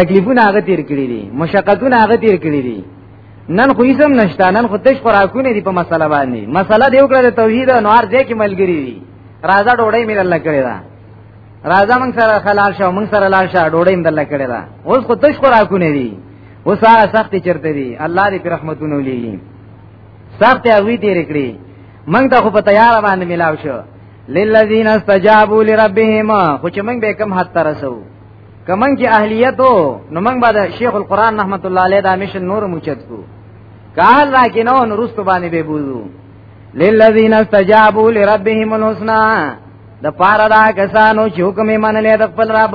تکلیفونه هغه تیر کړی دي مشقتونه هغه تیر کړی دي نن خو یې سم نشته نن خو تش خوراکونه دي په مسله باندې مسله دی وکړه د توحید او نوار دې کې ملګری دي راځه ډوړې مې الله کړی دا راځه موږ سره خلال شو موږ سره لال شو ډوړې مې الله کړی دا اوس خو تش خوراکونه دي اوس هغه سخت چرته دي الله دې په رحمتونو لېږي سخت هغه تیر کړی موږ ته خو په تیار باندې ملاو شو للذین استجابوا لربهم خو چې موږ به کم حد ترسو کمن کې اهلیت نو موږ به د شیخ القران رحمت الله علیه دا مشن نور موچت کو کال را کې نو نورست باندې به بوزو للذین استجابوا لربهم الحسنا د پاره دا کسانو چې حکم یې منلې د خپل رب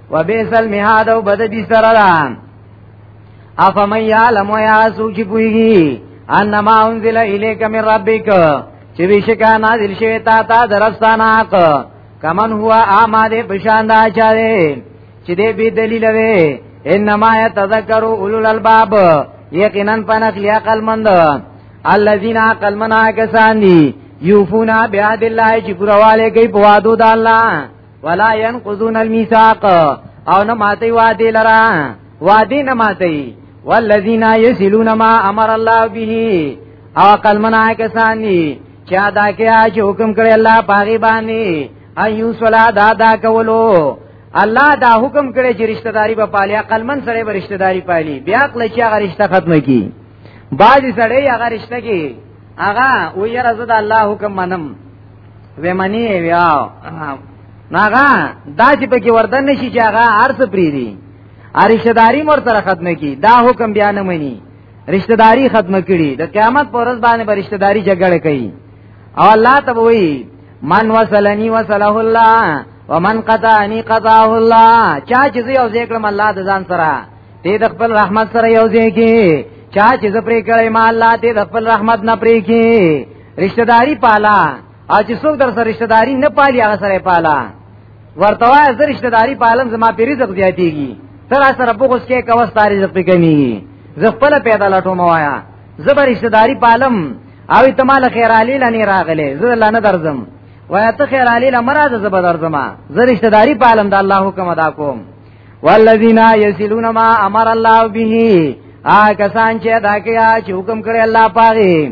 وبئسل میعاد او بد دي سره ده افمن یعلم یا سوچ پویږي انما انزل الیک من ربک چې بشکا نازل شوی تا ته درستانه حق کمن هوا آماده پشان دا چاره چې دې به دلیل وي انما يتذكر اولو الالباب یقینا پنخ لیا قلمند الذين عقل منا کسان دي یوفونا بیاد الله چې پرواله کوي په وادو د الله ولا ينقضون الميثاق او نه ماتي وادي لرا وادي نه ماتي والذین یسلون ما امر الله به او عقل منا کسان دي چې ادا کیا چې حکم کړی الله پاغي باندې ایو صلا دا دا کولو الله دا حکم کړی چې رشتہ داری په پالي عقل من سره به رشتہ داری پالي بیا عقل چې هغه رشتہ ختمه کی بعضی سره هغه رشتہ کی هغه ویره زده الله حکم منم ومنی ویا ناغا دا چې پکې وردن نشي چې هغه ارث پری دي رشتہ داری مر سره ختمه کی دا حکم بیا نه مني رشتہ داری ختمه کړي د قیامت پر ورځ باندې به رشتہ داری جګړه کوي او الله ته وایي من وصلني وصله الله ومن قطعني قطعه الله چا چې یو ذکر الله د ځان سره دې د خپل رحمت سره یو ځای کې چا چې زپری کړی ما الله دې د خپل رحمت نه پری کې رشتہ داری پالا او چې څوک در سره رشتہ داری نه پالي هغه سره پالا ورته وای زه رشتہ داری پالم زما په رزق زیاتیږي تر سره بغوس کې کوس تاری رزق په کمیږي زه خپل پیدا لټوم وایا زه به رشتہ داری پالم او ته مال خیر علی لنی راغله زه الله نه درځم وای ته خیر علی لمراد زه به درځم زه رشتہ داری پالم د الله حکم ادا کوم والذین یسلون ما امر الله به آ کسان چې دا کیا چې حکم کړی الله پاره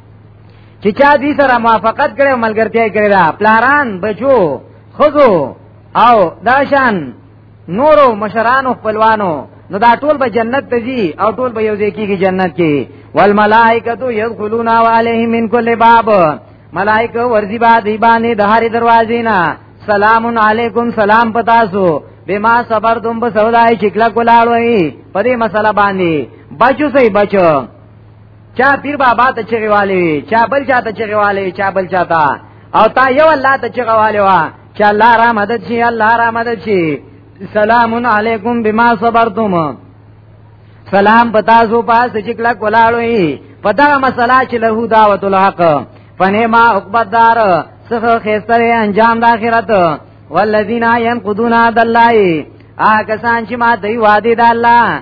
چې چا دې سره موافقت کړو ملګرتیا کړی دا پلاران بچو خزو او داشان نورو مشرانو خپلوانو نو دا ټول به جنت ته ځي او ټول به یو ځای کېږي جنت کې والملائکه یدخلون علیهم من کل باب ملائکه ورځي با دی باندې د هرې دروازې نه سلام علیکم سلام پتاسو بما صبر دوم په سودای چې کله کولاړوي په دې مسله باندې بچو سي بچو چا پیر بابا ته چغي والي چا بل چا ته چغي والي چا بل چا ته او تا یو الله ته چغي والي وا چې الله را مدد شي الله را مدد شي سلام علیکم بما صبرتم سلام پتا زو پاس چې کلا کولاړوي پتا مسله چې له دعوت الحق پنه ما عقبدار څخه خسته انجام د اخرت والذین ينقضون عهد الله آ کسان چې ما دی وادي د الله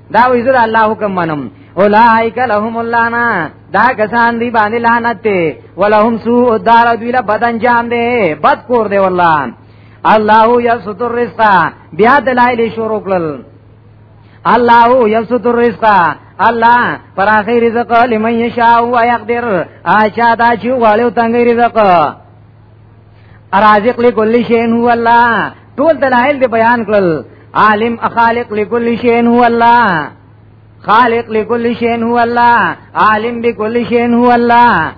دا وی زه الله حکم منم اولائک لهم اللعنه دا کسان دی باندې لعنت ته ولهم سوء الدار دوی له بدن جام دی بد کور دی والله الله یستر الرزق بیا دلایل شروع کړل الله یستر الرزق الله پر اخی رزق لمن یشاء و یقدر اچا دا چې غواړو تنګ رزق ارازق لكل شيء هو الله ټول دلائل دی بیان کړل عالم خالق لكل شيء هو الله خالق لكل شيء هو الله عالم بكل شيء هو الله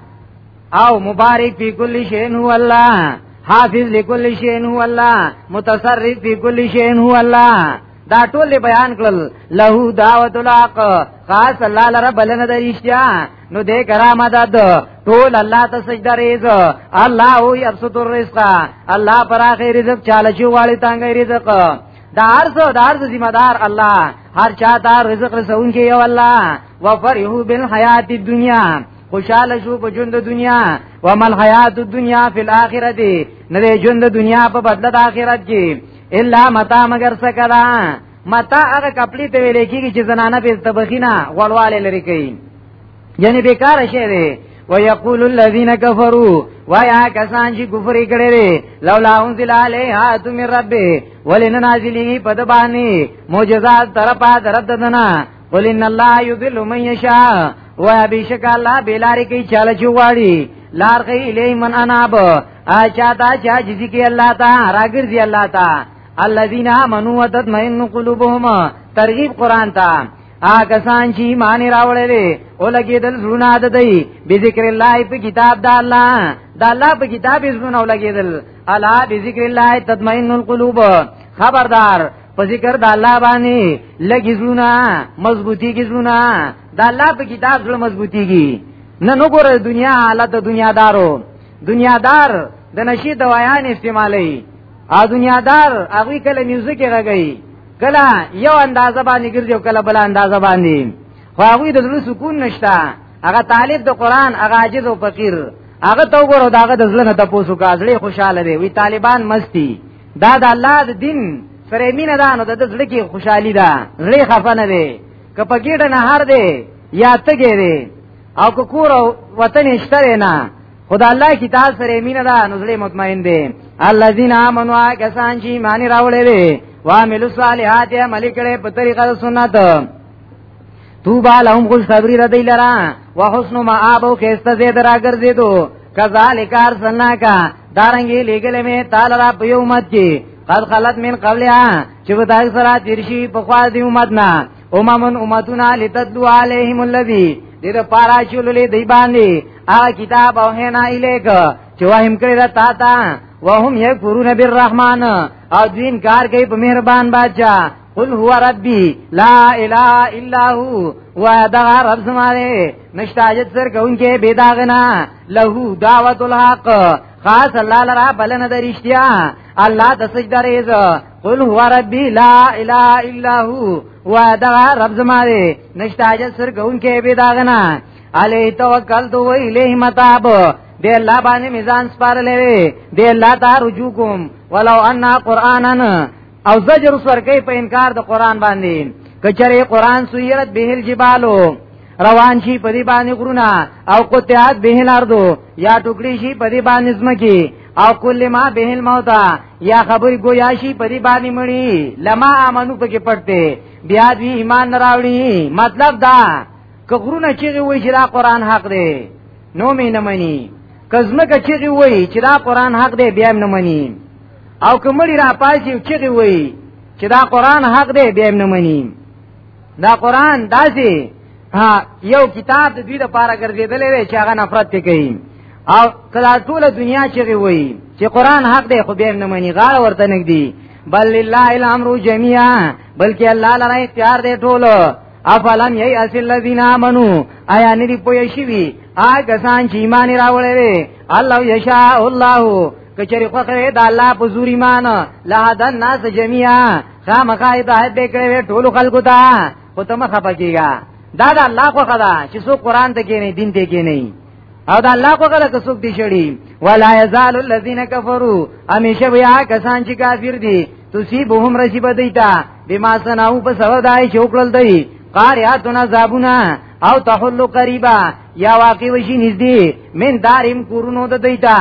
او مبارک فی کل شیء هو الله حافظ لكل شيء هو الله متصرف في كل شيء هو الله دا ټول بیان کړل له دعوت الحق خاص الله لره بلنه درشتیا نو دې کرامه دد ټول الله ته سجده ریز الله او یبسط الرزق الله پر اخر رزق چاله شو والی تانګ رزق دا عرض دا عرض ذمہ دار الله هر چا ته رزق رسون کې یو الله وفرحو بالحیات الدنیا خوشاله شو په ژوند دنیا و مل حیات الدنیا فی الاخرت نه ژوند دنیا په بدله د اخرت کې الا متا مگر سکرا متا هغه کپلی ته ویل کېږي چې زنانه به تبخینا غړواله لري کوي یعنی بیکار شی دی ويقول الذين كفروا ويا کسان چې کفر کړي دي لولا انزل عليها تم رب ولن نازلي پد باندې معجزات طرفا درد دنا قل ان الله يضل من يشاء ويبشك الله بلاري کې چاله چواړي لار غي لې من اناب اچا تا چا جزي کې الله تا راګر دي الله تا الذين امنوا وتطمئن قلوبهم ترغیب قران ته هغه سان چې ایمان راوړل دي او لګیدل زړونه د دی به ذکر الله په کتاب د الله د الله په کتاب زړونه لګیدل الا به ذکر الله تطمئن القلوب خبردار په ذکر د الله باندې لګی زړونه مضبوطی کی زړونه د الله په کتاب زړه مضبوطی کی نه نو ګوره دنیا حالت دنیا دارو دنیا دار د نشي دوايان استعمالي ا دنیا دار هغه کله میوزیک راغی کله یو اندازه باندې ګرځي او کله بل اندازه باندې خو هغه د زړه سکون نشته هغه طالب د قران هغه عاجز او فقیر هغه تو ګورو داغه د زړه ته پوسو کا زړه خوشاله دی وی طالبان مستی دا د الله د دین سره مینه ده نو د زړه کې خوشحالي ده زړه خفه نه دی کپګیډه نه هر دی یا تګی دی او کو کور وطن شته نه خدا الله کتاب سره مینه ده نو زړه مطمئن دي الذين امنوا کسان چې معنی راولې وي وامل صالحات عمل کړي په طریقه سنت توبا لهم خوش خبری ردی لرا وحسن ما آبو خیست زید را گرزی دو کذالک ارسلنا کا دارنګي لګل می تعالی را په امت کې قد خلت من قبلها چې ودا سره تیرشي په خوا دی امت نه اممن امتنا لتتلو علیهم الذی دې د پارا چوللې دی باندې هغه کتاب او هنا الیک چې وهم کړی دا تا تا وهم یکفرون بالرحمن او دین کار کوي په مهربان بادشاہ قل هو ربي لا اله الا هو ودا رب زماره نشتاجت سر کونکي بيداغنا له دعوت الحق خاص الله لرا بلنه درشتیا الله د سجده ریز قل هو ربي لا اله الا هو وا دا رب زما دی نشتا چې سر ګون کې به داغنا علی توکل تو الیه متاب دی الله باندې میزان سپارلې وی دی الله ته رجوع کوم ولو ان قرانن او زجر سر کې په انکار د قران باندې کچره قران سویرت به الجبالو روان شي په دې باندې غرونه او قطعات به الارض یا ټوکړي شي په دې باندې زمکي او کل ما به الموت یا خبر گویا شي په دې باندې مړی لما امنو پکې پړته بیا دې ایمان راوړي مطلب دا که غرونه چې وی چې دا قران حق دی نو مې نه مني کزمه که چې وی چې دا قران حق دی بیا نه مني او که مړی را پاسي چې وی چې دا قران حق دی بیا نه مني دا قران داسي ها یو کتاب د دوی لپاره ګرځیدلې چې هغه نفرت کوي او کله ټول دنیا چې وی چې قران حق دی خو به نه مني غاړ ورته نګدي بل لله الامر جميعا بلکې الله لره اختیار دی ټول افلم یی اصل الذین آمنو آیا ندی پوی شوی آګه سان چې ایمان راوړې وی الله یشاء الله کچری خو خره د الله په زور ایمان لا د ناس جميعا خامخا هدایت به کړې ټول خلکو ته خو ته مخه پکېږي دا د الله خو خدا چې سو قران ته کې نه دین ته کې نه او دا الله کو غره کسوک دی شړی ولا یزال الذین کفروا همیشه بیا کسان چې کافر دي تصيبهم رسیب دیتا بما سناو په سبب دای چې وکړل دی قاریاتون عذابنا او تحل قریبا یا واقع وشي نږدې من داریم کورونو د دیتا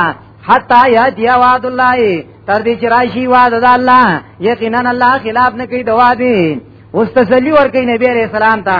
حتا یا دی وعد الله تر دې چې راشي وعد د الله یقینا الله خلاف نه کوي دوا دی اوس تسلی ورکړي نبی عليه السلام ته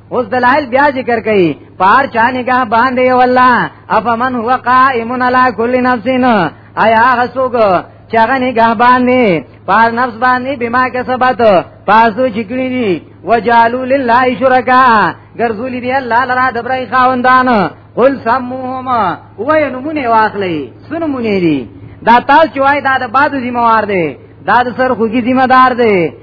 اوس دلایل بیا ذکر کړي پار چا نگاه باندې والله افمن هو قائم علی کل نفس آیا غسوګ چاغه نگاه باندې پار نفس باندې بما کسبت پاسو چکړي دي وجالو لله شرکا ګرځولي دي الله لرا دبرای خاوندان قل سموهما وای نمونه واخلې سن مونې دي دا تاسو وای دا د باد ذمہ وار دي دا د سر خوږي ذمہ دار دي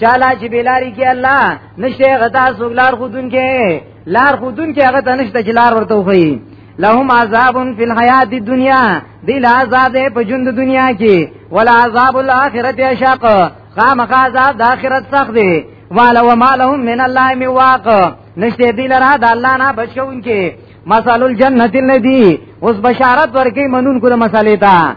چاله چې بلاری کې الله نشته غدا سوګلار خودون کې لار خودون کې هغه تنشته چې لار ورته وخی لهم عذاب فی الحیات الدنیا دی لا عذاب په ژوند دنیا کې ولا عذاب الاخرت اشق خامخ عذاب د اخرت سخت دی والا وما لهم من الله من واق نشته دی لرا د الله نه بچون کې مثال الجنت الذی اوس بشارت ورکی منون کو د مسالې ته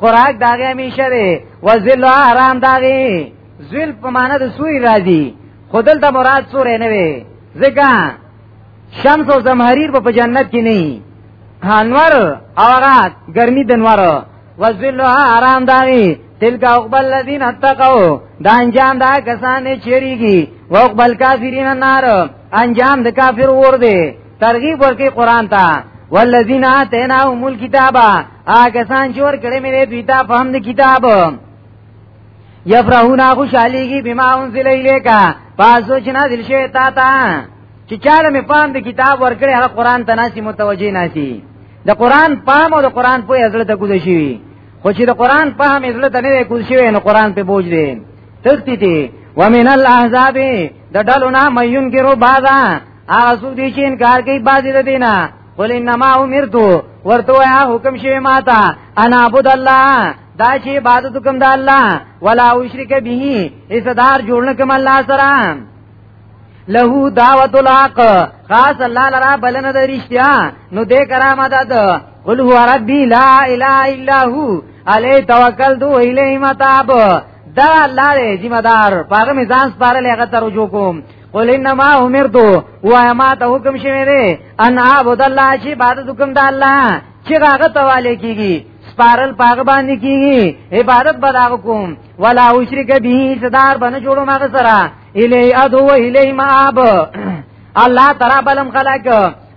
خوراک داغه همیشه دی وزل حرام داغه ذل په معنا د سوی راځي خودل د مراد سورې نه وي ځکه شمس او زمحریر په جنت کې نه انور او رات ګرمي د انور وزل حرام داغه تلک اقبل الذين اتقوا دا انجام دا کسان چیریږي وقبل کافرین النار انجام د کافر ور دي ترغیب ورکی قران ته والذین آتیناهم الکتاب هغه سان جوړ کړي مې دوی ته په هم کتاب یفرحون خوشالي کی بما انزل الیکا پاسو چې نازل شوی تا ته چې چاله مې پام د کتاب ورکړي هغه قران ته ناسي متوجي ناسي د قران پام او د قران په ازله ته کوز شي خو چې د قران پام ازله ته نه کوز شي نو قران په بوج دی تختی تی ومن الاحزاب د ډلو نه مېون کې رو بازا هغه څوک دي چې انکار کوي بازي د دینه قل انما امرت ورته یا حکم شوی ماته انا عبد الله دا چې عبادت کوم د الله ولا اشرک به ایصدار جوړ کوم الله سره له دعوت الحق خاص الله لرا بلنه د رښتیا نو دې کرامت د قل هو ربي لا اله الا هو علی توکلت و الیه متاب دا الله دې ذمہ دار پاغه میزان سپارل هغه ته رجوع کوم قل انما امرت و ما ته حکم شوی دی ان اعبد الله چې عبادت حکم د الله چې هغه تواله کیږي سپارل پاغ باندې کیږي عبادت بداغ کوم ولا اشرک به صدار بنه جوړو ماغه سره الی ادو و الی ماب الله ترا بلم خلق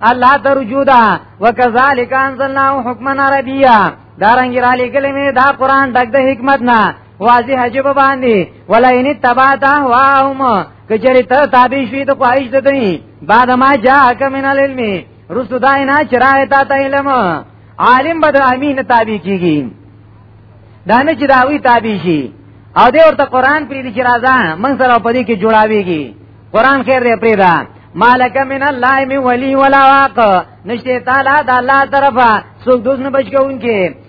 الله ترجودا وکذالک انزلنا حکما عربیا دارنګ را لګلې دا قران دغه حکمت نه واضح جب باندې ولئن تبعت اهواهم کجری ته تابع شوی ته خواهش ده دی بعد ما جاءک من العلم رسو داینا چرای تا ته علم عالم بد امین تابع کیږي دانه چې داوی تابع شي او دې ورته قران پری دي چې راځه من سره په دې کې جوړاويږي قران خیر دې پری ده مالک من الله می ولی ولا واق نشته تعالی د الله طرفه څوک دوس نه بچ کوونکې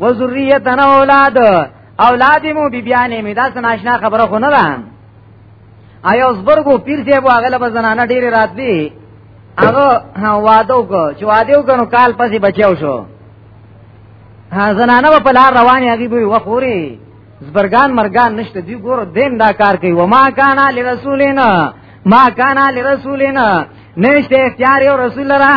و ذریتنا اولاد اولاد مو بی بیانې می دا سناشنا خبره خو نه ده آیا اوس برګو پیر دی هغه له زنانه ډیر رات دی هغه واده وکړو چې واده وکړو کال پسې بچیو شو زنانه په لار روانې هغه به وخوري زبرګان مرګان نشته دی ګور دین دا کار کوي و ما کانا لرسولینا ما کانا لرسولینا نشته اختیار یو رسول را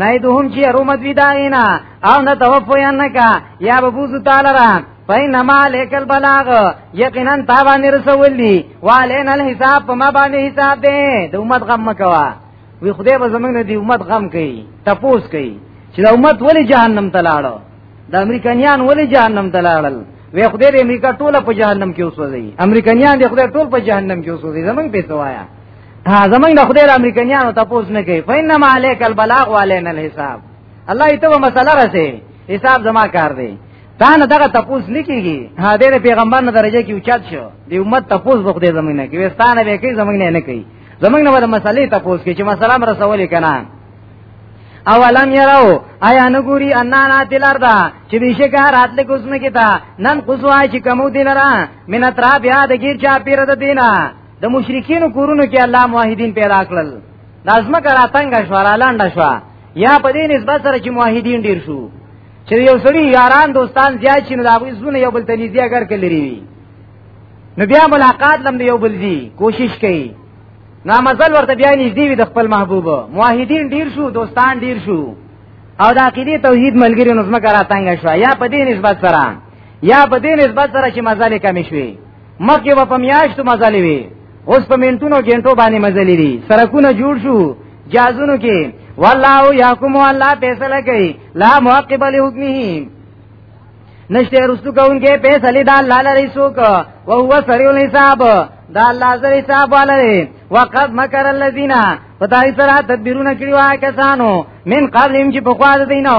نه دوهم چې رومت وی داینا او نه توفو ینکا یا بوزو تعالی را فینما لیکل بلاغ یقینا تا باندې رسول دی والین الحساب په ما باندې حساب دی د امت غم مکوا وی خدای به زمنګ نه دی امت غم کوي تپوس کوي چې د امت ولی جهنم ته لاړو د امریکایان ولی جهنم ته لاړل وی خدای د امریکا ټوله په جهنم کې اوسوځي امریکایان د خدای ټول په جهنم کې اوسوځي زمنګ پیسې وایا ها زمنګ د خدای د امریکایانو تاسو نه کوي فینما علیک البلاغ وعلینا الحساب الله ایته مسله راسي حساب زما کار دی تا نه دغه تپوس نکیږي ها دې پیغمبر نه درجه کې اوچت شو د امت تپوس به خدای زمنګ نه کوي وستانه به کوي زمنګ نه نه کوي زمنګ نه ولا مسلې تپوس کوي چې مسله مر رسولې کنه اولم یراو آیا نګوري ان نه تلار دا چې بشکه راتل کوسنه کیتا نن قصوا چې کوم دینرا مینه ترا بیا د غیر چا پیر د دینه د مشرکین کورونو کې الله موحدین پیدا کړل لازمه کرا تنگ شو را لاند شو یا په دې نسبت سره چې موحدین ډیر شو چې یو سړي یاران دوستان زیات شي نو دا غوي زونه یو بل تنیزي اگر کلري وي نو بیا ملاقات لم یو بل دي کوشش کوي نا مزل ورته بیا نږدې وي د خپل محبوب موحدین ډیر شو دوستان ډیر شو او د عقیده توحید ملګری نظم کرا تنگ شو یا په دې نسبت سره یا په دې نسبت سره چې مزل کم شوي مکه په میاشتو مزلې وي اوس په منټونو ګنټو باندې مزلې دي سرکونه جوړ شو جازونو کې والله یحکم والله فیصله کوي لا معقب له حکمه نشته رستو کوونکې فیصله د الله لري څوک او هو سریع الحساب دا الله زری حساب والے وقد مکر الذین پتاي سره تدبیرونه کړی وای کسانو من قبل چې په خوا دینو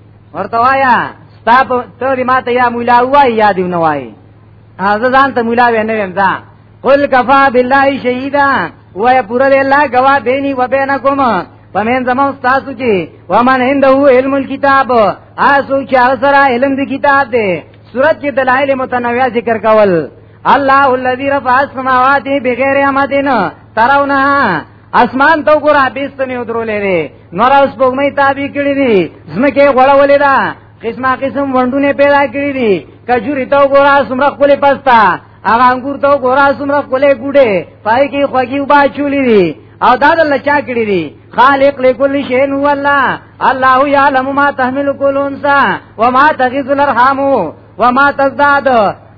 ورته وایا ستا په ته دې ماته یا مولا وای یا دی نه وای هغه ځان ته مولا وې نه ویم ځا قل کفا بالله شهیدا وای پورا دې الله گوا بیني و بینکم پمن زمو تاسو کې ومن عنده علم الكتاب آسو چې هغه سره علم دی کتاب دی صورت کې دلایل متنوع ذکر کول الله الذي رفع السماوات بغیر عمدنا ترونها اسمان ته ګورا بیستنی ودرولې دي نور اوس بوګمې تابې کړې دي زمکه غړولې ده قسمه قسم وندونه پیدا کړې دي کجوري ته ګورا سمره خپل پستا هغه انګور ته ګورا سمره خپل ګوډه پای کې خوږي وبا چولې دي او دا د لچا کړې دي خالق لكل شيء هو الله الله يعلم ما تحمل كل انثى وما تغيظ الارحام وما تزداد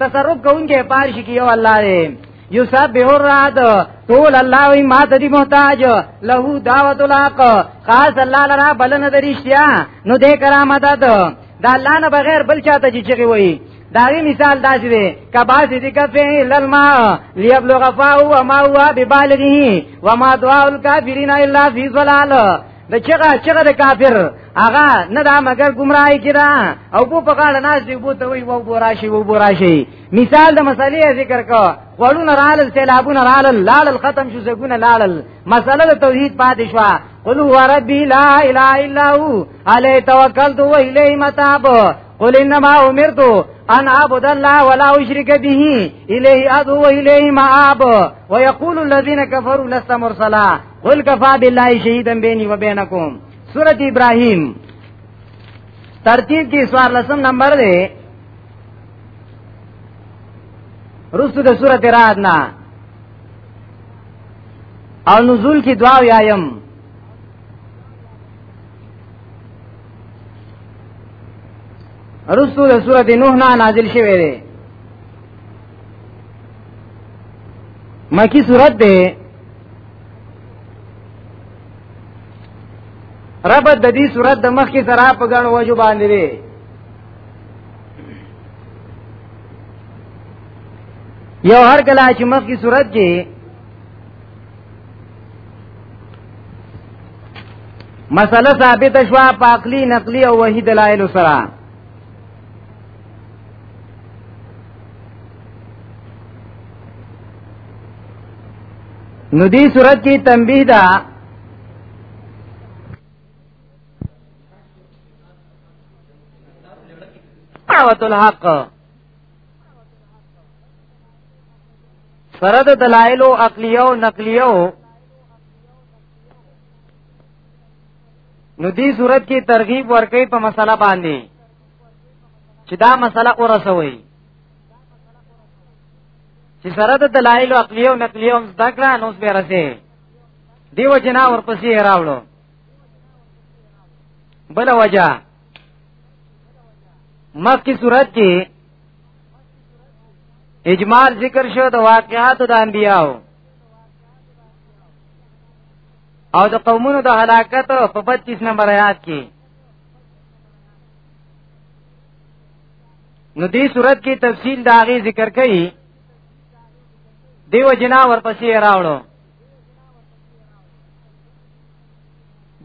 تصرف کوونکی پارش کې یو الله دی یسبح الرعد ټول الله وی ما ته دی محتاج له دعوت الحق خاص الله لرا بلنه درشتیا نو دې کرامت ده دا الله نه بغیر بل چاته چې چغي وای داوی مثال داسې دی کباس دې کفه للما ليبلغ فاو وما هو ببالغه وما دعاء الكافرين الا في ضلال د چغه چغه د کافر هغه نه دا مگر گمراهی کړه او په پکاړه ناز دی بوته وی وو بوراشي وو بوراشي مثال د مسلې ذکر کو وړونه رال سیلابونه رال لال ختم شو زګونه لال مسله د توحید پاتې شو قل هو ربي لا اله الا هو علي توکلت و الیه متاب قل انما امرت ان اعبد الله ولا اشرك به الیه ادعو و الیه مآب ويقول الذين كفروا لست مرسلا قل کفا بالله شهیدا بیني و بینکم سورۃ ابراهیم ترتیب کې سوار لسم نمبر دی رسو د سورۃ رعد نه او نزول کې دعا یایم رسو د سورۃ نوح نه نازل شوی دی مکی سورۃ ده رب د دې صورت د مخ کې سره په غن وجو باندې دی یو هر کله چې مخ کې صورت کې مسله ثابت شوه په عقلي نقلي او وحي دلایل سره نو دې صورت کې تنبیه ده دعوت الحق سره د دلایل او عقلیه او نقلیه نو دې صورت کې ترغیب ورکې په مسله باندې چې دا مسله اورسوي چې سره د دلایل او عقلی او نقلی هم زده کړه نو به راځي دیو جنا ورپسې راوړو بل وجہ مخکې صورت کې اجمال ذکر شو د واقعاتو د انبیاو او د قومونو د هلاکت په 25 نمبر آیات کې نو دې صورت کې تفصیل دا غي ذکر کړي دیو جنا ورپسې راوړو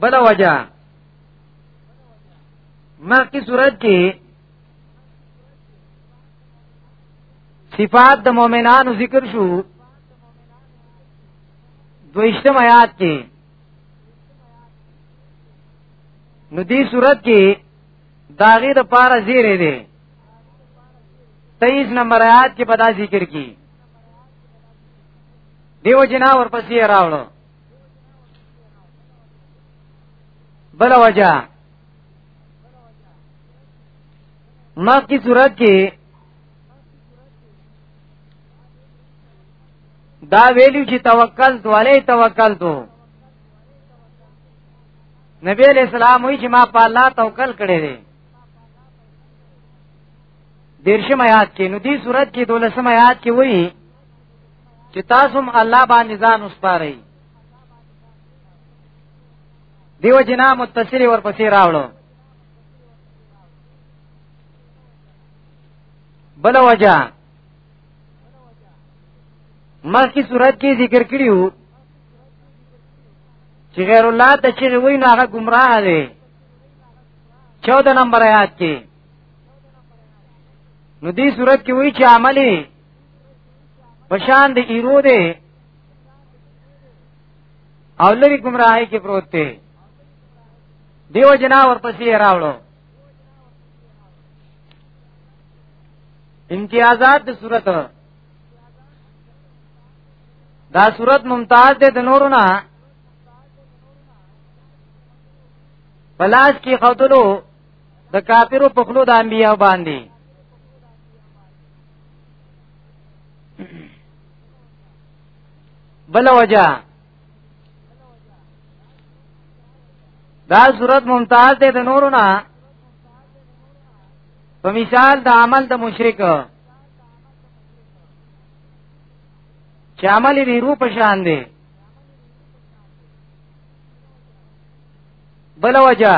بل وجہ مخکې صورت کې صفات د مؤمنانو ذکر شو دویشتم آیات کې نو دې صورت کې داغه د پاره زیره دی 23 نمبر آیات کې پدا ذکر کی دیو جنا ورپسې راوړو بل وجہ ما کی صورت کې دا ویلو چې توکل تو علی توکل تو نبی علیہ السلام وی چې ما په الله توکل کړی دی دیرشم آیات کې نو دې صورت کې دولسم آیات کې وی چې تاسو هم الله باندې ځان وسپارئ دیو جنا متصل ورپسې راوړو بل وجہ مخکې صورت کې ذکر کړیو چې غیر الله ته چې وای نو هغه گمراه دی 14 نمبر آیات کې نو دې صورت کې وای چې عملي پشان دی ایرو دی او لري گمراهي کې پروت دی دیو جنا ورپسې راوړو امتیازات د صورت دا صورت ممتاز ده د نورو نه پلاس کې خودلو د کافرو په خلو د انبیا باندې بل وجہ دا صورت ممتاز ده د نورو نه په مثال د عمل د مشرک چې عمل یې روح په شان دی بل وجه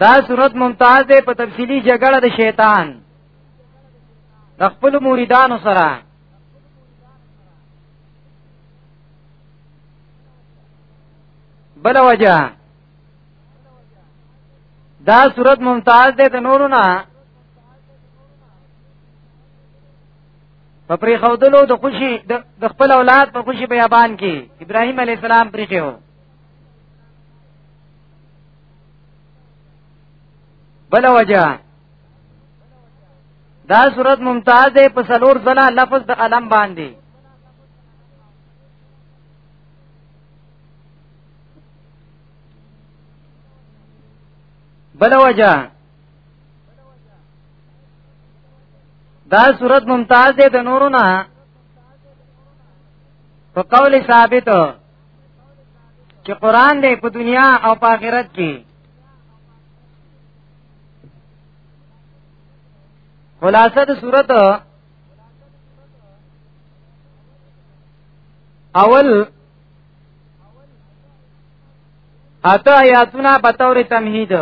دا صورت ممتاز دی په تفصیلی جګړه د شیطان د خپل مریدانو سره بل وجه دا صورت ممتاز ده د نورو نه په پری خودلو د خوشي د خپل اولاد په خوشي بیابان کې ابراهيم عليه السلام پرې کېو بل وجه دا صورت ممتاز ده په سلور ځله لفظ د علم باندې بل وجه دا صورت ممتاز دی د نورو نه په قول ثابت چې قران دی په دنیا او په آخرت کې خلاصه د صورت اول اته آیاتونه په تور تمهید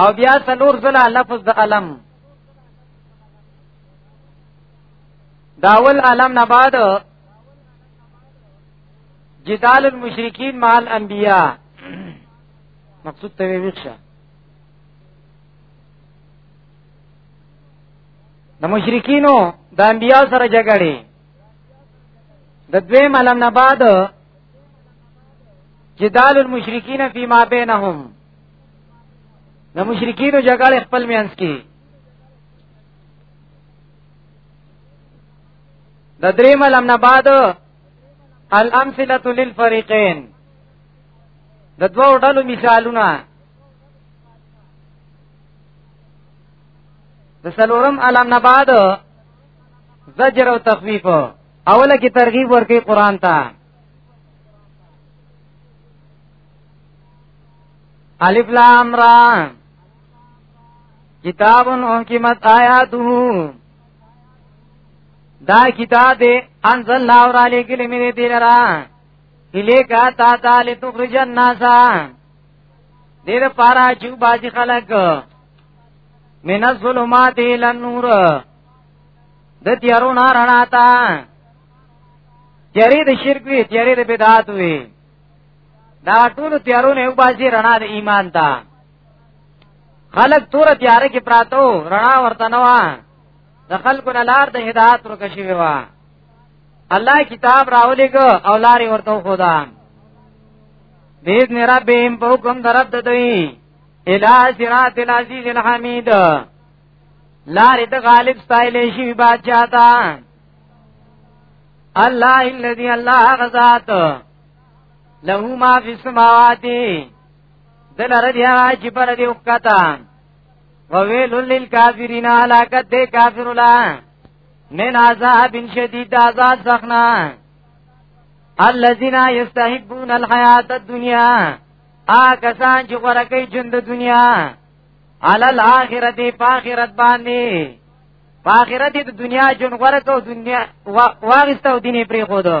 او بیا څلور زله لفظ د علم داول علم نه بعد جدال المشرکین مع الانبیاء مقصود ته ویښه د مشرکینو د انبیا سره جګړه د دوی ملم نه بعد جدال المشرکین فی ما بینهم د مشرکینو جګړه خپل میانس کې د درې ملم نه بعد الامثله للفریقین د دوو ډلو مثالونه د سلورم علم نه بعد زجر او تخفیف اوله کې ترغیب ورکې قران ته الف لام را کتاب حکمت آیاته دا کتاب انزل الله اور علی کلمې دې لرا الیکا تا تعالی تخرج الناس دیر پارا جو بازی خلق من الظلمات الى النور د تیارو نه رڼا تا تیارې د شرک وی تیارې د بدعات وی دا ټول تیارو نه وباسي رڼا د ایمان تا خلق تور تیارې کې پراتو رڼا ورته نه وا د خلکو نه لار د هدایت ورکه شي وا الله کتاب راولېګ او لارې ورته خدا باذن ربهم په حکم درب د دوی الى صراط العزيز الحميد لار د غالب ستایل شي بادشاہ تا الله الذي الله غزاد له ما فی السماوات دلر دی چې پر دی وکتا وویل للکافرین علاقت دی کافر لا من عذاب شدید عذاب سخنا الذين يستحبون الحياه الدنيا آکسان چې غوړه کوي ژوند د دنیا علل اخرت پاخرت باندې پاخرت د دنیا جون غوړه کو دنیا واغستو دیني پری خو دو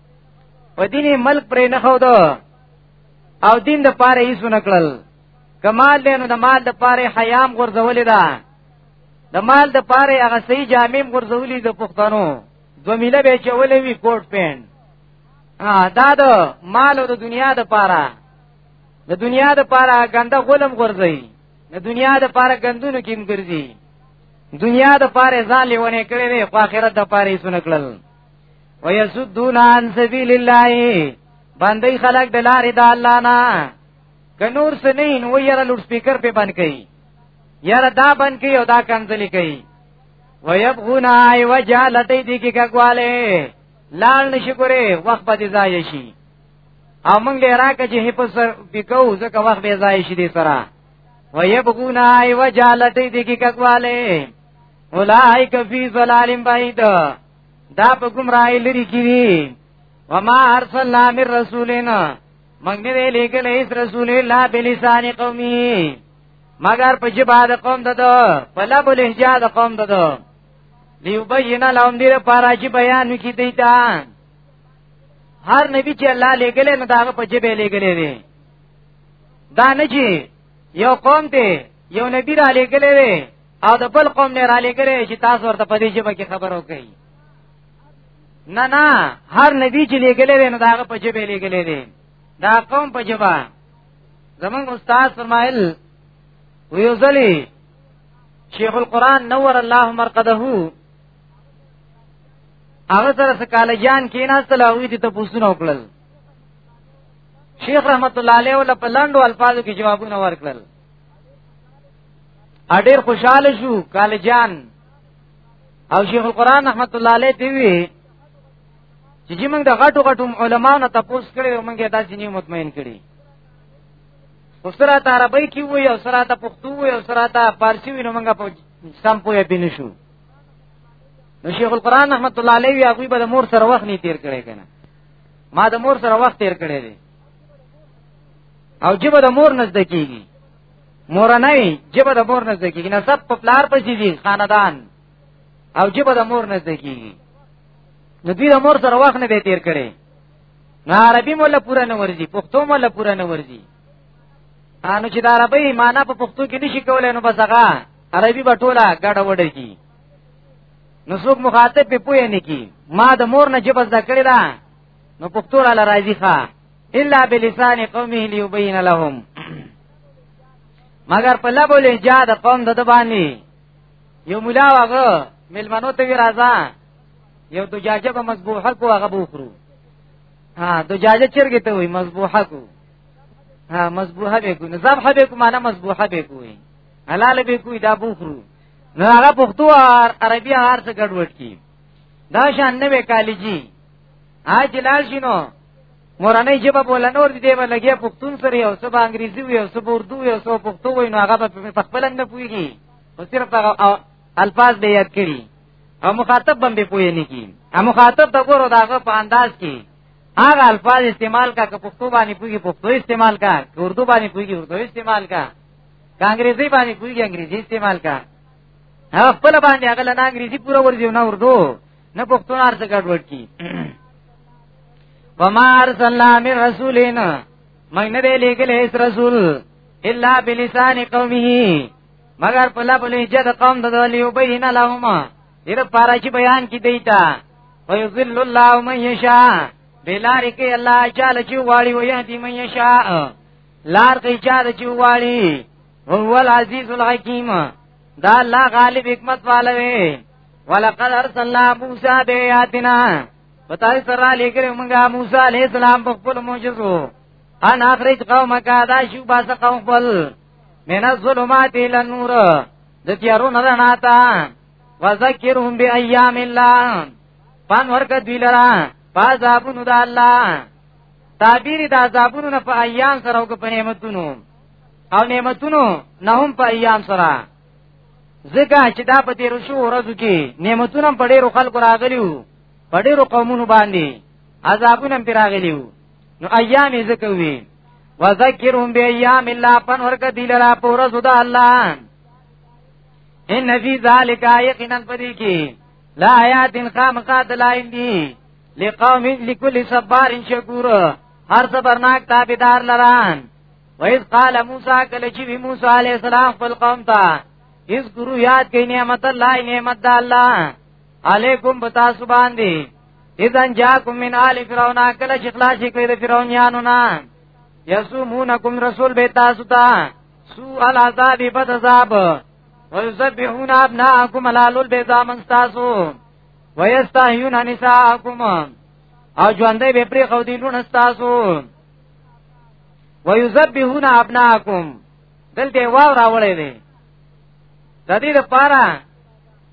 په دیني ملک پرې نه خو دو او دین د پاره یې سنکړل کمال لینو د مال د پاره حیام غرزولې ده د مال د پاره هغه صحیح جامع غرزولې د پښتنو دو میله به چولې وی کوټ پین ها دا د مال او د دنیا د پاره د دنیا د پاره ګنده غلم غرزي د دنیا د پاره ګندونو کې ګرځي دنیا د پاره ځان لیونه کړې وي خو آخرت د پاره یې سنکړل ويسدون عن سبيل الله باندې خلق د لارې د الله نه کنور سنین و یره لوډ سپیکر په بند کړي یره دا بند کړي او دا کنځلې کړي ويبغون اي وجالتي دي کې کګواله لال نشکره وخت به ځای شي او موږ له راکه چې په سر بکو ځکه وخت به ځای شي دي سره ويبغون اي وجالتي دي کې کګواله اولائک فی ظلال بعید دا په گمراهی لري کیږي وما ارسلنا من رسولنا موږ نه دی لګل هیڅ رسول الله بلسان قومي مگر په جبا د قوم ددو په لب لهجه د قوم ددو لیوبینا لهم دیر پارا چې بیان کی دیتا هر نبی چې الله لګل نو دا په جبه لګل دی دا نه چې یو قوم ته یو نبی را لګل دی او د بل قوم نه را لګره چې تاسو ورته په دې ژبه کې خبرو کوي نه نه هر نبی چې لګلې وي نو داغه په ژبه لګلې دي دا قوم په ژبه زمونږ استاد فرمایل ویوزلی شیخ القرآن نور الله مرقده هغه سره سکاله جان کیناستل هغه دې ته پوښتنه وکړل شیخ رحمت الله علیه ول په لاندو الفاظو کې جوابونه ورکړل اډیر خوشاله شو کال جان او شیخ القران رحمت الله علیه دی وی چې چې موږ د غټو غټو علماو نه تاسو کړي او موږ دا جنې مطمئن کړي وسره ته عربی کې وي او سره ته پښتو وي او سره ته فارسی وي نو موږ په سم پوهه پینې شو نو شیخ القران رحمت الله علیه هغه به د مور سره وخت نه تیر کړي کنه ما د مور سره وخت تیر کړي او جبه د مور نزد کیږي مور نه وي جبه د مور نزد کیږي نسب په پلار پسې دي خاندان او جبه د مور نزد کیږي نو دوی د مور سره وخت نه به تیر کړي نو عربي مولا پورا نه ورزي پښتو مولا پورا نه ورزي انو چې د عربي معنا په پښتو کې نشي کولای نو بس هغه عربي به ټوله ګډه وډه کی نو څوک مخاطب په پوهه نه کی ما د مور نه جبه ذکر کړی دا نو پښتو را راځي ښا الا بلسان قومه ليبين لهم مگر په لبو له جاد قوم د باندې یو مولا واغه ملمنو ته وی راځه یو دجاجه به مذبوحه کو هغه بوخرو ها دجاجه چرګ ته وی مذبوحه کو ها مذبوحه به کو نظام حبه کو معنا مذبوحه به کوی حلال به کوی دا بوخرو نو هغه پښتو عربي هر څه ګډوډ کی دا شان نوې کالجی آج لال شنو مورنۍ ژبه بوله نور دې به لګیا پښتون سره یو څه به انګریزي وي او څه به اردو وي او څه پښتو وي نو هغه به په خپل نه پويږي او صرف هغه الفاظ به یاد کړي او مخاطب هم به پوي نه کی او مخاطب د ګورو داغه په انداز کې هغه الفاظ استعمال کا که پښتو باندې پويږي پښتو استعمال کا که اردو باندې پويږي اردو استعمال کا که انګریزي باندې پويږي انګریزي استعمال کا هغه خپل باندې هغه نه انګریزي پوره ورځي نه اردو نه پښتون ارڅ ګډوډ کی وما ارسلنا من رسولین مګ نه دی لګل هیڅ رسول الا بلسان قومه مگر په لبل جد قوم د دولی وبین لهما دیر پارا چې بیان کی دیتا ويذل الله من یشاء بلار کې الله چاله چې واړي و یهدی من یشاء لار کې چاله چې واړي هو العزیز الحکیم دا الله غالب حکمت والوي ولقد ارسلنا موسی بیاتنا پتاي سره لګره مونږه موسی عليه السلام په خپل معجزو ان اخرج قومک دا شو باس قوم خپل من الظلمات الى النور د تیارو نه رڼاتا وذکرهم بأيام الله پان ورک دی لرا پازابونو د الله تعبیر د عذابونو نه په ایام سره او په نعمتونو او نعمتونو نه هم په ایام سره ځکه چې دا په تیر شو ورځو کې نعمتونه په ډیرو خلکو راغلیو په ډیرو قومونو باندې عذابونه پر راغلیو نو ایام یې ځکه وی وذکرهم بایام الله پن ورک دی لرا په ورځو د الله ان فی ذلک یقینا پدې کې لا آیات خامخا دلائل دی لقوم لكل صبار شکور هر صبرناک تابعدار لران ویز قال موسی کله چې موسی علی السلام خپل قوم ته اس ګورو یاد کړئ نعمت الله نعمت الله علیکم بتا سبحان دی اذن جاکم من آل فرعون کله چې خلاص کړئ د فرعونانو نه یسومونکم رسول به تاسو ته سو العذاب بد عذاب ويذبحون ابناءكم لالول به زامن تاسو ويستحيون نساءكم او ژوندې به پری خو دي لونه تاسو ويذبحون ابناءکم دلته واو راولې دي د دې لپاره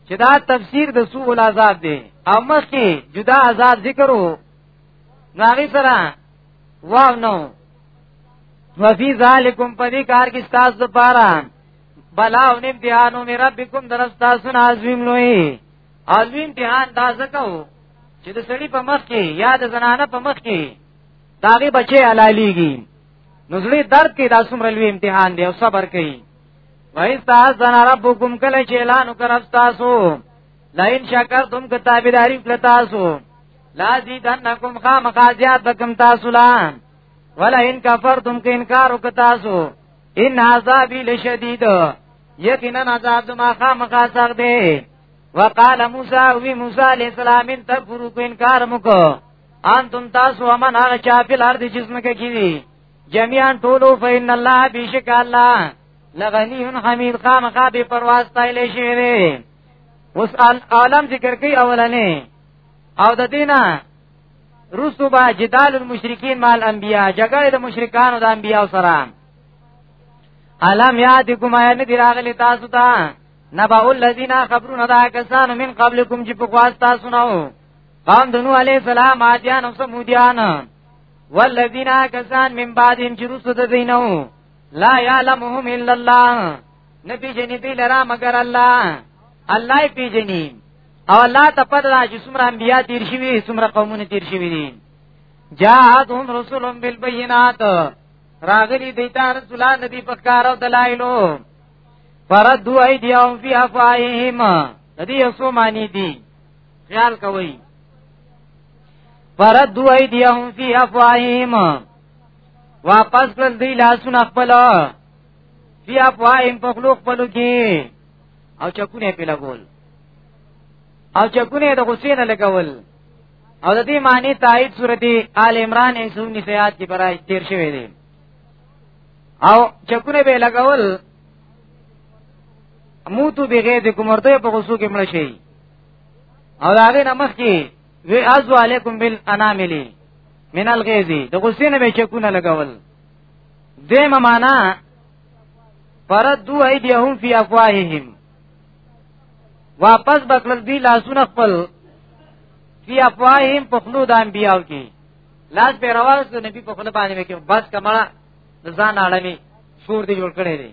چې دا تفسیر د سوء العذاب دی او مخکې جدا عذاب ذکر وو ناغي سره واو نو وفي ذالکم پدې کار کې تاسو لپاره بلا او امتحان او ربکم درستا سن عظیم لوی عظیم امتحان دا زکو چې د سړی په مخ کې یا د زنانه په مخ کې داغه بچي حلاليږي نزلې درد کې دا څومره لوی امتحان دی او صبر کوي وایستا زنا ربکم کله چې اعلان وکړ تاسو لئن شکرتم کتابداري کړ تاسو لا زیدنکم خامخازیات بکم تاسو لا ولا ان کفرتم که انکار وکړ تاسو ان عذابی لشدید یقینا عذاب زما خامخا سخت دی وقال موسی وی موسی علیہ السلام ان تکفروا انکار مکو انتم تاسو ومن هغه چا په لار دي جسم کې کیږي جميعا ټولو فإن الله بشک الله لغنی حمید قام قاب پرواز تایلې شي وي اوس عالم ذکر کوي اولنې او د دینه رسو با جدال المشرکین مال انبیاء جګړه د مشرکانو د انبیاء سره علم یادکم ایت دی راغلی تاسو ته نبا الذین خبرون دا کسان من قبلکم چې په خواست تاسو نه قام دنو علی السلام آتیان او سمودیان والذین کسان من بعدهم جرس د دینو لا یعلمهم الا الله نبی جنی دی لرا مگر الله الله پی جنی او الله ته پد را چې څومره انبیا تیر شوی څومره قومونه تیر شوی دي جاءتهم رسولهم بالبينات راغلی دیتا رسولان نبی پکارو دلایلو فردو ایدیهم فی افواههم ندی یسو معنی دی خیال کوي فردو ایدیهم فی افواهیم واپس کړل دی لاسونه خپل فی افواهیم په خلوق خپل کې او چکونه په لګول او چکونه د حسین لګول او د دې معنی تایید سورته آل عمران 119 آیات کې برای تیر شوی دی او چکونه به لګول موتو بغیر د کومرته په غوسو کې مړ شي او هغه نمخ کې وی ازو علیکم بالاناملی من الغیزی د غصې نه به چکونه لګول دیمه معنا فردو ایدیهم فی افواههم واپس بکل دی لاسونه خپل فی افواههم په خلو د انبیاو کې لاس به راوځو نبی په خله باندې کې بس کمړه ځان اړمي سور دی جوړ کړي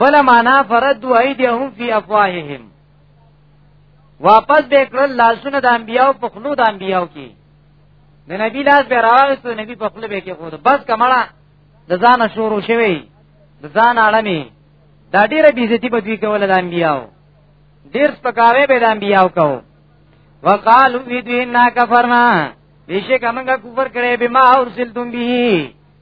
بل معنا فرد و ایدیهم فی افواههم واپس به کړل لاسونه د انبیاو په خلو د انبیاو کې د نبی لاس به راوستو نبی په خپل به کې خود بس کمړه د ځان شروع شوی د ځان اړمي دا ډیره بیزتی په دوی کوله د انبیاو ډیر سپکاوی به د انبیاو کو وقالو وی دوی نا کفرنا بیشک موږ کفر کړي بما ارسلتم به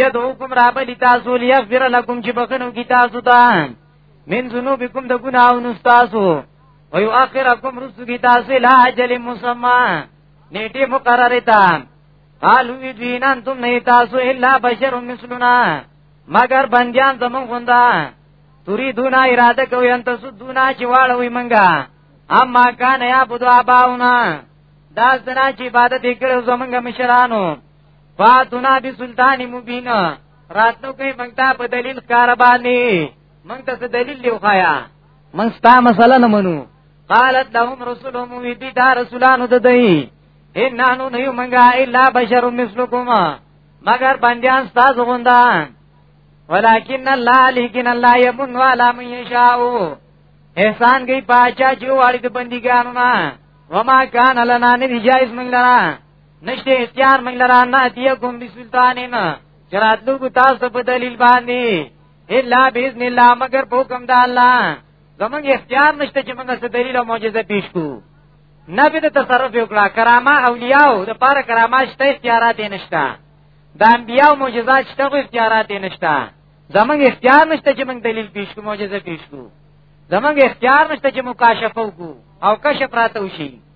یدعوکم رابلی تاسو لیغفر لکم چې بخنو کی تاسو ته من ذنوبکم د ګناو نستاسو ویؤخرکم رسو کی تاسو لا اجل مسمى نیټه مقرره تا قالو دوین انتم نه تاسو الا بشر مثلنا مگر بندیان زمون غوندا توری دونا اراده کوي انت سدونا چې واړوي منګه اما کان یا بدو اباونا دا زنا چې عبادت وکړو زمونږ مشرانو فاتنا بسلطان مبین راتنو کوي مونږ ته په دلیل کار باندې مونږ ته دلیل دی وخایا مونږ ستا مسله نه منو قالت لهم رسولهم ویدی دا رسولانو د دی ان نانو نه یو مونږه الا بشر مثلکم مگر بندیان تاسو غوندا ولکن الله لیکن الله یمن والا من یشاء احسان گئی پاچا جو واړي د بندګانو نه وما کان لنا نبی جائز منګلرا نشته اختیار موږ لرا نه دی کوم بي سلطان نه چراتلو کو تاسو په دلیل باندې الا باذن الله مگر په حکم د الله زمونږ اختیار نشته چې موږ څه دلیل او معجزه پیش کو نه به د تصرف یو کړه کرامه اولیاء او د پاره کرامه شته اختیارات نشته د انبیاء او معجزات شته خو اختیارات نشته زمونږ اختیار نشته چې موږ دلیل پیش کو معجزه پیش کو زمونږ اختیار نشته چې مکاشفه وکړو او کشف راته وشي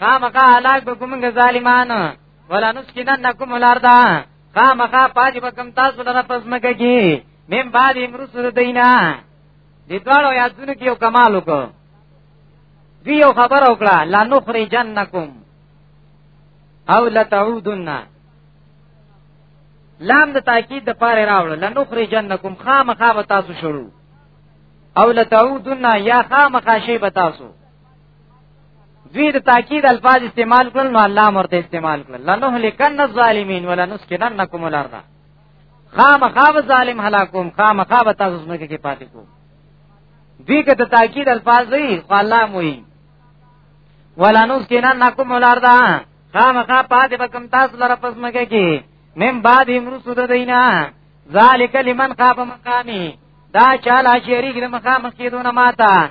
خامخا هلاک به کومګه ظالمان ولا نسکننکم الارض خامخا پاج به کم تاسو لره پس مګه کی من بعد امروز دینا دې دواړو یادونه کې یو کمال وکړ دی یو خبر وکړه لا نخرجنکم او لتعودن لام د تاکید د پاره راوړل لنخرجنکم خامخا به تاسو شروع او لتعودن یا خامخا شی به تاسو دوی د تاکید الفاظ استعمال کړل نو الله مرته استعمال کړل لنهلکن الظالمین ولا نسکننکم الارض خامخا ظالم هلاکوم خامخا تاسو څنګه کې پاتې کوم دوی که د تاکید الفاظ وي خو الله موي ولا نسکننکم الارض خامخا پاتې بکم تاسو لره پس مګه کې من بعد امرسو د دینا ذالک لمن خاف مقامی دا چاله شریک د مقام کېدونه ماته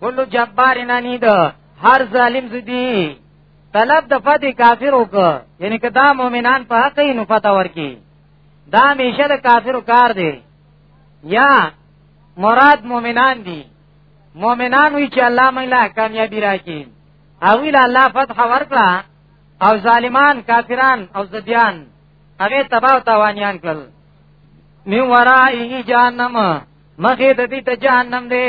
کل جبار نانید هر ظالم زدی طلب د فتح کافر وک یعنی که دا مؤمنان په حق یې نو فتح ورکی دا میشه د کافر کار دی یا مراد مؤمنان دي مؤمنان وی چې الله مې لا کامیابی راکړي او وی الله فتح ورکړه او ظالمان کافران او زدیان هغه تباہ او تاوانیان کړل من ورائه جهنم مخه د دې ته جهنم دی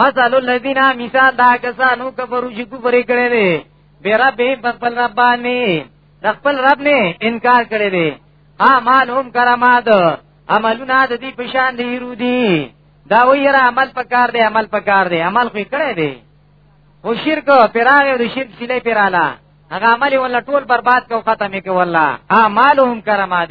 مثال الذين مثال دا کسانو کفرو چې کفر کړي دي بیره به خپل رب باندې د خپل رب نه انکار کړي دي ها مالهم کرامات عملونه د دې پشان دي رودي دا ویرا عمل پکار دی عمل پکار دی عمل خو کړي دي او شرک پیراغه د شرک سلی پیراله هغه عمل ولا ټول برباد کو ختمې کو والله ها مالهم کرامات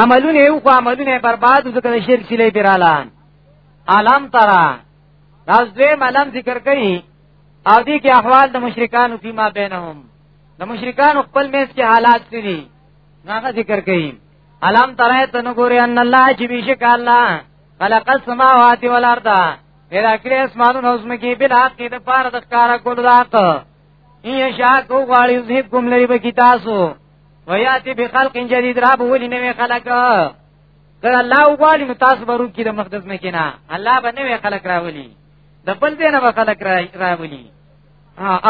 عملونه یو خو عملونه برباد ځکه د شرک سلی پیراله علم ترا راز دوی ملم ذکر کوي او دې کې احوال د مشرکانو فيما بينهم د مشرکانو خپل میز کې حالات دي هغه ذکر کوي علم ترا ته نو ګوري ان الله چې بشک الله خلق السماوات والارض پیدا کړی اسمانونو زمکي بلا کې د پاره د کارا کول راته ان شاء کو غواړي زه کوم لري به کی تاسو ویاتی به خلق جدید را به ولي نوې خلق کله الله غواړي نو تاسو به روکی د مقدس نه کینا الله به نوې خلق راولي د بل دینه به خلق راولي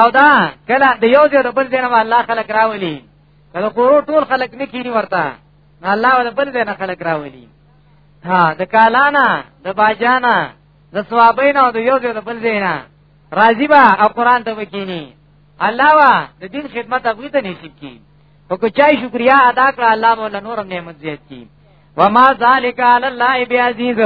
او دا کله د یو ځای د بل دینه به الله خلق راولي کله کورو ټول خلق نه کینی ورته الله ول بل دینه خلق راولي ها د کالانا د باجانا د ثوابینا او د یو ځای د بل دینه راضی با او قران ته وکینی الله وا د دین خدمت هغه ته نصیب کی او کو چای شکریا ادا کړ الله مولا نور نعمت زیات کی وما ذالک علی الله بیعزیز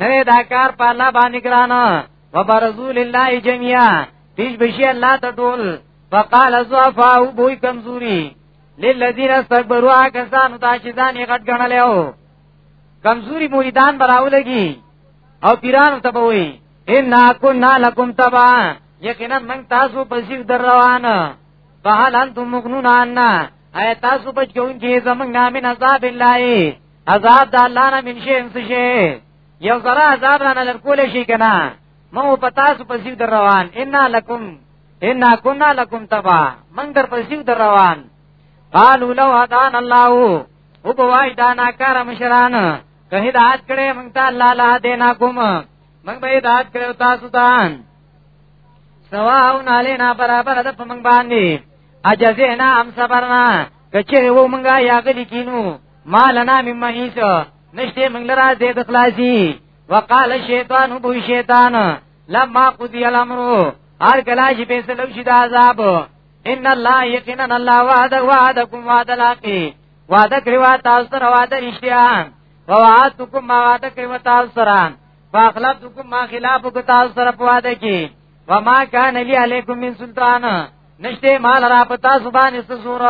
نوې دا کار په الله باندې ګرانه وبرزول الله جميعا پیش بشي الله ته ټول فقال ضعفا او بوئی کمزوری للذین استكبروا کسانو ته چې ځان یې غټ غنلې او کمزوري مریدان براولګي او پیرانو ته به وي ان كنا لكم تبعا یقینا من تاسو په ځیر در روان په حال انتم مغنون عنا اي تاسو بچ کوون کې زمنګ نامن عذاب الله عذاب د الله نه من شي انس شي یو زرا عذاب نه لرکول شي کنه مو په تاسو په ځیر در روان ان لكم ان كنا لكم تبعا من در په ځیر در روان قالوا لو هدان الله او بوای دا ناکار مشران که هدایت کړي موږ ته الله لا دینا کوم موږ به هدایت کړو تاسو ته سواون علینا برابر ده په موږ باندې اجزینا هم صبرنا کچره و موږ یا غلی کینو مالنا مم مهیس نشته موږ لرا زید خلاصی وقال شیطان بو شیطان لما قضی الامر هر کلا چې فیصله شي د عذاب ان الله یقینا الله وعده وعدکم وعد الاخی وعده کړی و تاسو سره وعده رښتیا ووعدتکم ما وعده کړی و تاسو سره فاخلفتکم ما خلاف کو تاسو سره په وعده کې وما کان لی علیکم من سلطان نشته مال را پتا سبحان سزور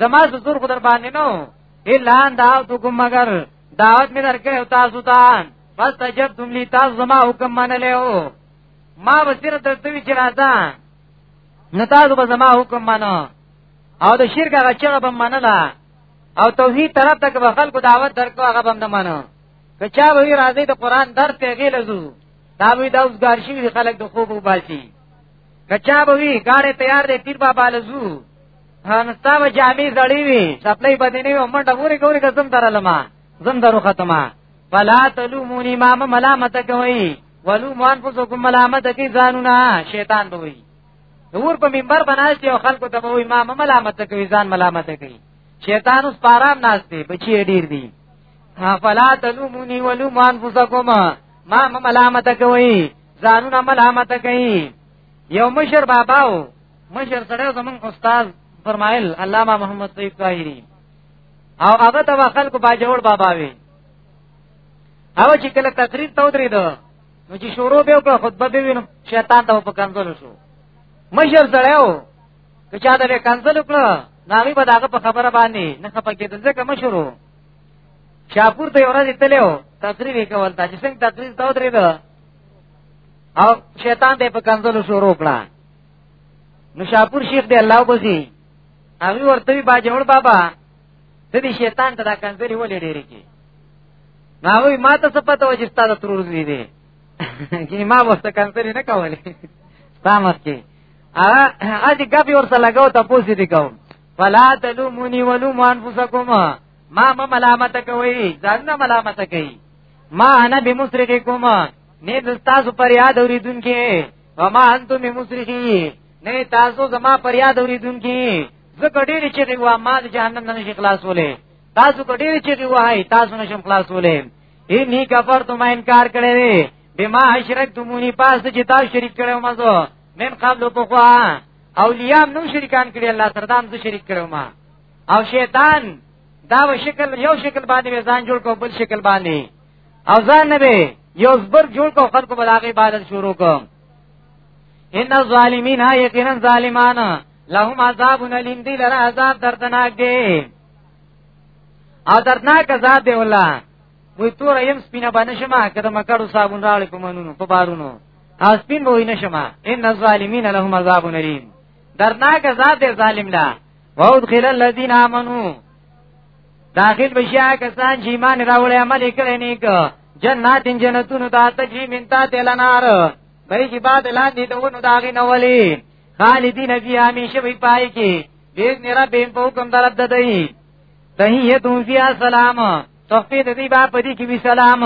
زما سزور خدر باندې نو الا ان دعوتکم مگر دعوت می درکې تاسو ته پس تجب تم لی تاسو زما حکم منلې او ما وسیره درته وی چې راځه نو تاسو به زما حکم منو او د شرک هغه چغه به منله او توحید طرف ته به خلکو دعوت درکو هغه به نه منو که چا به راځي د قران درس ته غیلزو دا وی دا اوس ګارشي دي خلک د خوب وباسي که چا به وی ګاړې تیار دي پیر بابا لزو هانستا به جامې زړې وي سپلې بدینې او منډه ګوري ګوري قسم درلما زم درو ختمه فلا تلومونی ما ملامت کوي ولو مانفسکم ملامت کی ځانونه شیطان به وي نور په منبر بناست یو خلکو ته وای ما ملامت کوي ځان ملامت کوي شیطان اوس پارام ناست دی بچی ډیر دی فلا تلومونی ولوم انفسکم ما ملامت کوي ځانونه ملامت کوي یو مشر باباو مشر سره زمون استاد فرمایل علامه محمد طیب طاهری او هغه ته خلکو باجوړ بابا وی او چې کله تقریر ته ودرېدو نو چې شروع به وکړه خطبه به وینم شیطان ته په کنځل شو مشر زړیو که چا ته کنځل وکړه ناغي به داغه په خبره باندې نه خپه کېدل ځکه مشرو شاپور ته ورځ تلو تقریر کول تا چې څنګه تقریر تا درې ده او شیطان دې په کنځل شروع وکړه نو شاپور شیخ دې الله وبزي هغه ورته با جوړ بابا د دې شیطان ته دا کنځلې ولې ډېرې کې ناوی ما ته څه پته و چې ستاسو ترور دی دی چې ما وسته کنځلې نه کولې سامس کې ا اځ ګپي ورسره لګاو تاسو دې کوم فلا تلومونی ولوم انفسکم ما ما ملامت کوي ځان نه ملامت کوي ما انا بمسرککم نه د تاسو پر یاد اوریدونکې وما انتم بمسرکی نه تاسو زما پر یاد اوریدونکې زکه ډیر چې دی وا ما د جهنم نه شي خلاص ولې تاسو کو ډیر چې دی وای تاسو نشم خلاص ولې ای نی کفر ته ما انکار کړی وی بما اشرک تمونی پاس چې تاسو شریک کړو ما زه من قبل په خوا اولیاء نو شریکان کړی الله سره دام زه شریک کړو ما او شیطان دا و شکل یو شکل باندې ځان جوړ کو بل شکل باندې او ځان نه به یو زبر جوړ کو خلکو بلاغه عبادت شروع کوم ان الظالمین یقینا ظالمان لهم عذاب الیم دی لره عذاب دردناک دی او دردناک عذاب دی ولا وی تور یم سپینه باندې شمه کده مکړو صابون راړي په منونو په بارونو او سپین وای نشمه ان الظالمین لهم عذاب الیم دردناک عذاب دی ظالم لا وادخل الذين امنوا داخل بشیا کسان چې ایمان راوړی عمل کړی نیک جنات جنتونو ته تجری من تحت الانهار به چې بعد لاندې دونو داغي نوولي خالدین فی همیشه وی پای کې بیز میرا بیم په حکم درد ددای تحیتون فی السلام تخفی د دې با پدی کې وی سلام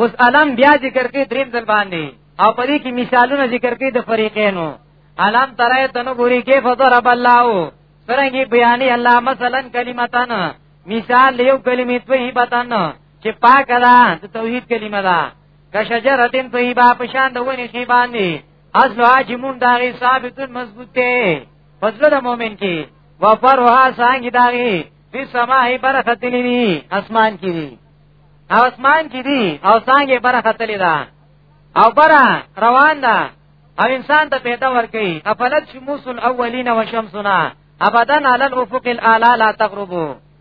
وس علم بیا ذکر کې دریم ځل باندې او پدی کې مثالونه ذکر کې د فریقینو علم ترای تنو ګوري کې فضرب الله سرنګي بیانې الله مثلا کلمتان مثال یو کلمې توهی بتن چې پاک ده د توحید کلمه ده که شجرتن طیبه په شان د ونی شی باندې اصل حاجی مون داغي ثابت مضبوط دی فضل د مؤمن کې وفرها څنګه داغي په سماهي برختلی دی اسمان کې دی او اسمان کې دی او څنګه برختلی ده او برا روان ده او انسان ته پیدا ورکي افلت شموس الاولین وشمسنا ابدا علی الافق الاعلى لا تغربو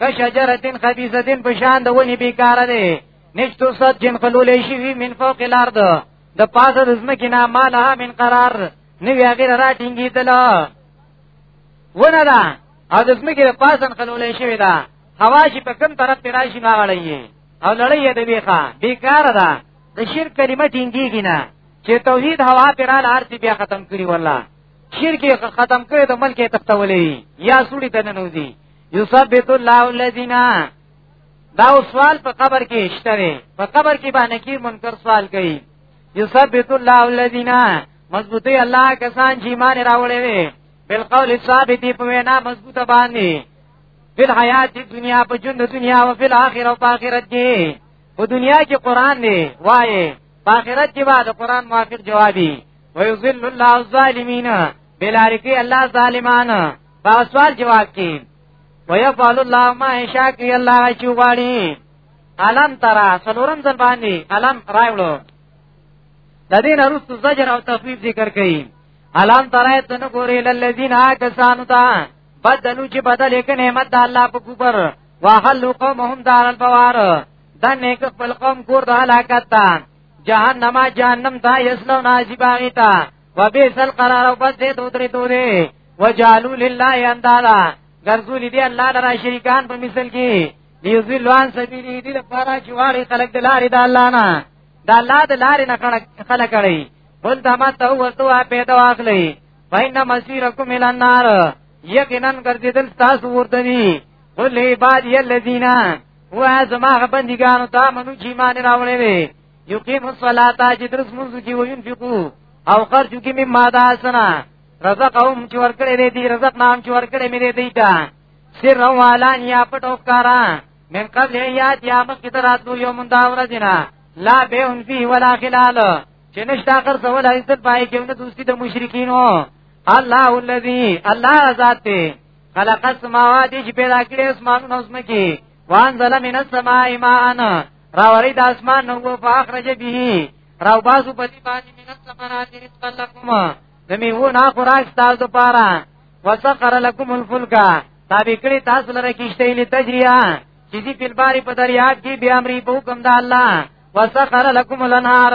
که شجرتن خبیثتن په شان د ونی بیکاره دی نشتو صد جن خلولې شي وی من فوق الارض د پاسه د زمکه نه مالها من قرار نو یا غیر را ټینګی دلا ونه دا او د زمکه په پاسه خلولې شي دا هوا چې په کوم طرف ته راشي نه غړی او لړۍ د بیخه بیکار ده د شرک کلمه ټینګیږي نه چې توحید هوا پرال ارتی بیا ختم کړی والله شرک ختم کړی د ملک تختولې یا سړي تنه نوځي یثبت الله الذین دا سوال په قبر کې شته وي په قبر کې باندې کې منکر سوال کوي یثبت الله الذین مضبوطی الله کسان چې ایمان راوړې وي بالقول ثابت په وینا مضبوطه باندې په حیات د دنیا په ژوند د دنیا او په آخرت او په آخرت کې په دنیا کې قران دی وایي په آخرت کې بعد قران موافق جوابي ويذل الله الظالمین بلارکی الله ظالمانه په سوال جواب کې ويفعل الله ما يشاء کې الله چې غواړي علم ترا سلورم ځل باندې علم راوړو د دې نرستو زجر او تخفیف ذکر کړي علم ترا ته نه ګورې للذین کسانو ته بدلو چې بدل یک نعمت د الله په کوپر واحل قومهم دار البوار د نیک خپل قوم کور د هلاکت ته جهنم جهنم ته یسلو نازی باغی ته وبئس القرار او پس دې دوه درې دوه وجالو لله اندادا ګرځول دي الله لرا شریکان په مثل کې لیذلوان سبیلی دې لپاره چې واړي خلق د لارې د الله نه د الله د لارې نه خلق کړي قل تمتو وتوا پیدا واخلي فإن مسيركم إلى النار یقینا ګرځیدل تاسو ورته دي قل عبادی الذین هو زما بندگانو ته منو چې مان راولې یقیم الصلاۃ چې درس مونږ کې وین فقو او خرج کې مې ماده اسنا رزقهم چې ورکړې دې دې رزق نام چې ورکړې مې دې دې تا سر روالان یا پټو کارا من قبل یا یا مکه دراتو یو مونږ دا ورځینا لا به ان فی ولا خلال چې نشتا کر سوال عزت پای کې نه دوستی د مشرکینو الله الذی الله ذات خلق السماوات چې پیدا کړې اسمانونو اسمه کې وان ظلم من السماء ماء راوری د اسمان نو په اخرج به راو باسو په دې باندې منت سمرات رزق لكم دمیو نا خوراک تاسو پارا وسخر لكم الفلك تابع کړی تاسو لره کیشته لې تجریا چې دې په باري په دریاب کې به امر په حکم د الله وسخر لكم الانهار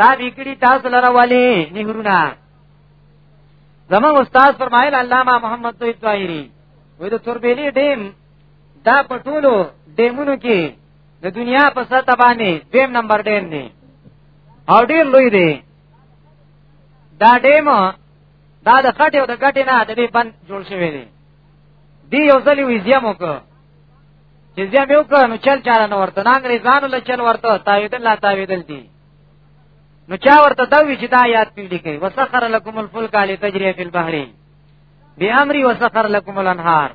تابع کړی تاسو لره والی نهرونه زمو استاد فرمایل علامه محمد طاهری وې د تربیلی ډیم دا په ټولو ډیمونو کې د دنیا په سطح باندې دیم نمبر ډیم دی او ډیر لوی دی دا ډیم دا د خټې او د ګټې نه د دې بند جوړ شوی دی دی یو ځلی وی زیم وکړ چې زیم یو کړ نو چل چاره نه ورته نه انګریزانو له چل ورته تاویدل لا تاویدل دي نو چا ورته دا وی چې دا یاد پیډی کوي وسخر لكم الفلک علی تجری فی البحر بی امری وسخر لكم الانهار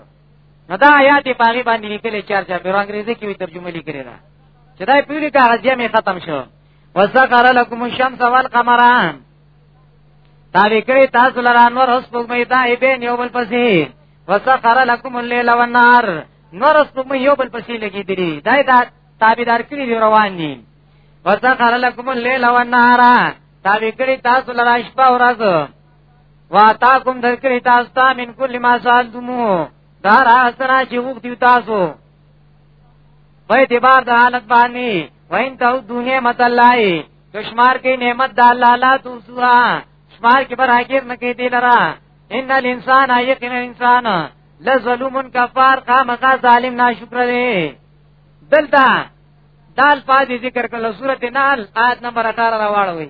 نو دا آیات په هغه باندې لیکل چرچا په انګریزي کې ترجمه لیکل را چې دا پیری کاغذیه می ختم شو وسخر لكم الشمس والقمر تابع کړی تاسو لرا نور اوس په مې دا به نیو بل پسې وسخر لكم الليل والنهار نور اوس په مې یو بل پسې لګی دی دا دا تابعدار کړی دی روان دي وسخر لكم الليل والنهار تابع کړی تاسو لرا شپه او ورځ واتاکم درکړی تاسو ته من کل ما سالتمو دا راستنا چې وختي تاسو په اعتبار د حالت باندې وین ته دنیا مت الله کشمار کې نعمت د الله لا توسوا شمار کې بر حاضر نه کې دی لرا ان الانسان یقینا انسان لظلوم کفار قامقا ظالم ناشکر دی دلته دال پاجی ذکر کله سورته نال آیت نمبر 18 راوړوي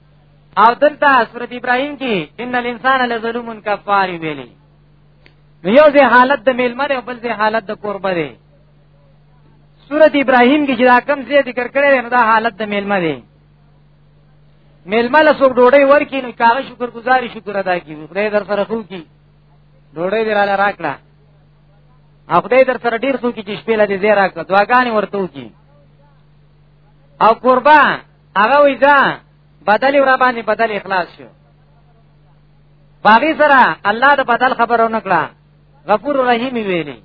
او دلته سورۃ ابراهیم کې ان الانسان لظلوم کفار ویلي نو یو ځای حالت د میلمه دی او بل ځای حالت د قربه دی سورت ابراهیم کې چې دا کم ځای ذکر کړی دی نو دا حالت د میلمه دی میلمه له څوک ډوډۍ ورکړي نو کاغه شکر گزاري شکر ادا کوي خدای در سره خو کی ډوډۍ دې رااله راکړه خدای در سره ډیر خو کی چې شپې لدې زیرا کړه دعاګانې ورته وکي او قربان هغه وی دا بدل ور باندې بدل اخلاص شو باغی سره الله د بدل خبرو نکړه غفور رحیم ویلی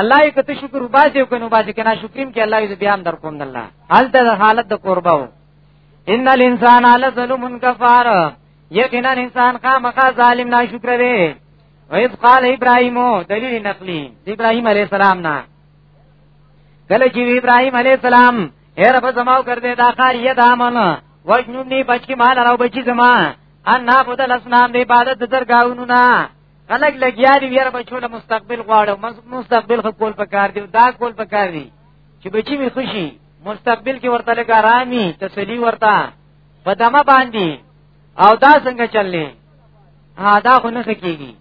الله یې کته شکر وباسي او کنو باسي کنا شکریم کې الله یې بیا هم در کوم الله حال د حالت د قربا و ان الانسان علی ظلم کفار یقینا انسان خامخا ظالم ناشکر دی و اذ قال ابراهیم دلیل نقلی ابراهیم علی السلام نه کله چې ابراهيم عليه السلام اے رب زماو کردے دا خار ید آمن وجنون نی بچی مال راو بچی زما ان نابود الاسنام دی عبادت درگاونو نا خلق لگیا دی ویر بچو له مستقبل غواړو مستقبل خو کول پکار دی دا کول پکار دی چې بچی می خوشي مستقبل کې ورته لګ آرامي تسلی ورته په دمه باندې او دا څنګه چللې ها دا خو نه کیږي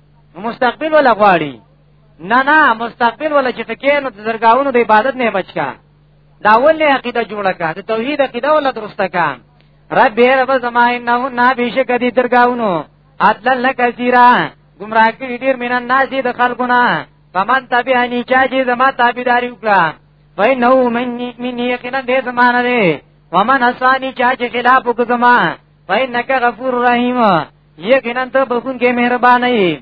مستقبل ولا غواړي نه نه مستقبل ولا چې ټکې نو د زرګاونو د عبادت نه بچا دا ولې عقیده جوړه کړه د توحید عقیده ولا درسته کړه رب هر رب زما انه نا بشک دي درگاونو اتل لک زیرا گمراه کړي ډیر مینه نازي د خلقونه فمن تبعني چا چې زما تابعداري وکړه فإنه مني مني یقینا دې زمانه دې ومن اسانی چا چې خلاف وکړه زما فإنك غفور رحیم یقینا ته بخون کې مهربان یې